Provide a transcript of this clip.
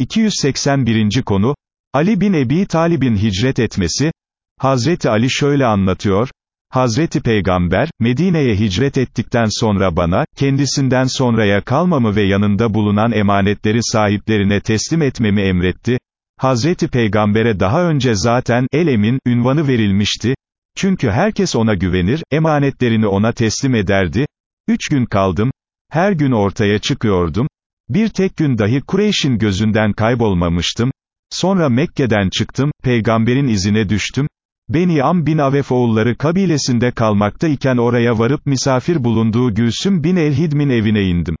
281. konu, Ali bin Ebi Talib'in hicret etmesi, Hazreti Ali şöyle anlatıyor, Hazreti Peygamber, Medine'ye hicret ettikten sonra bana, kendisinden sonraya kalmamı ve yanında bulunan emanetleri sahiplerine teslim etmemi emretti. Hazreti Peygamber'e daha önce zaten, el-emin, ünvanı verilmişti. Çünkü herkes ona güvenir, emanetlerini ona teslim ederdi. Üç gün kaldım. Her gün ortaya çıkıyordum. Bir tek gün dahi Kureyş'in gözünden kaybolmamıştım. Sonra Mekke'den çıktım, peygamberin izine düştüm. Beni Am bin Avef oğulları kabilesinde kalmakta iken oraya varıp misafir bulunduğu Gülsüm bin Elhidmin evine indim.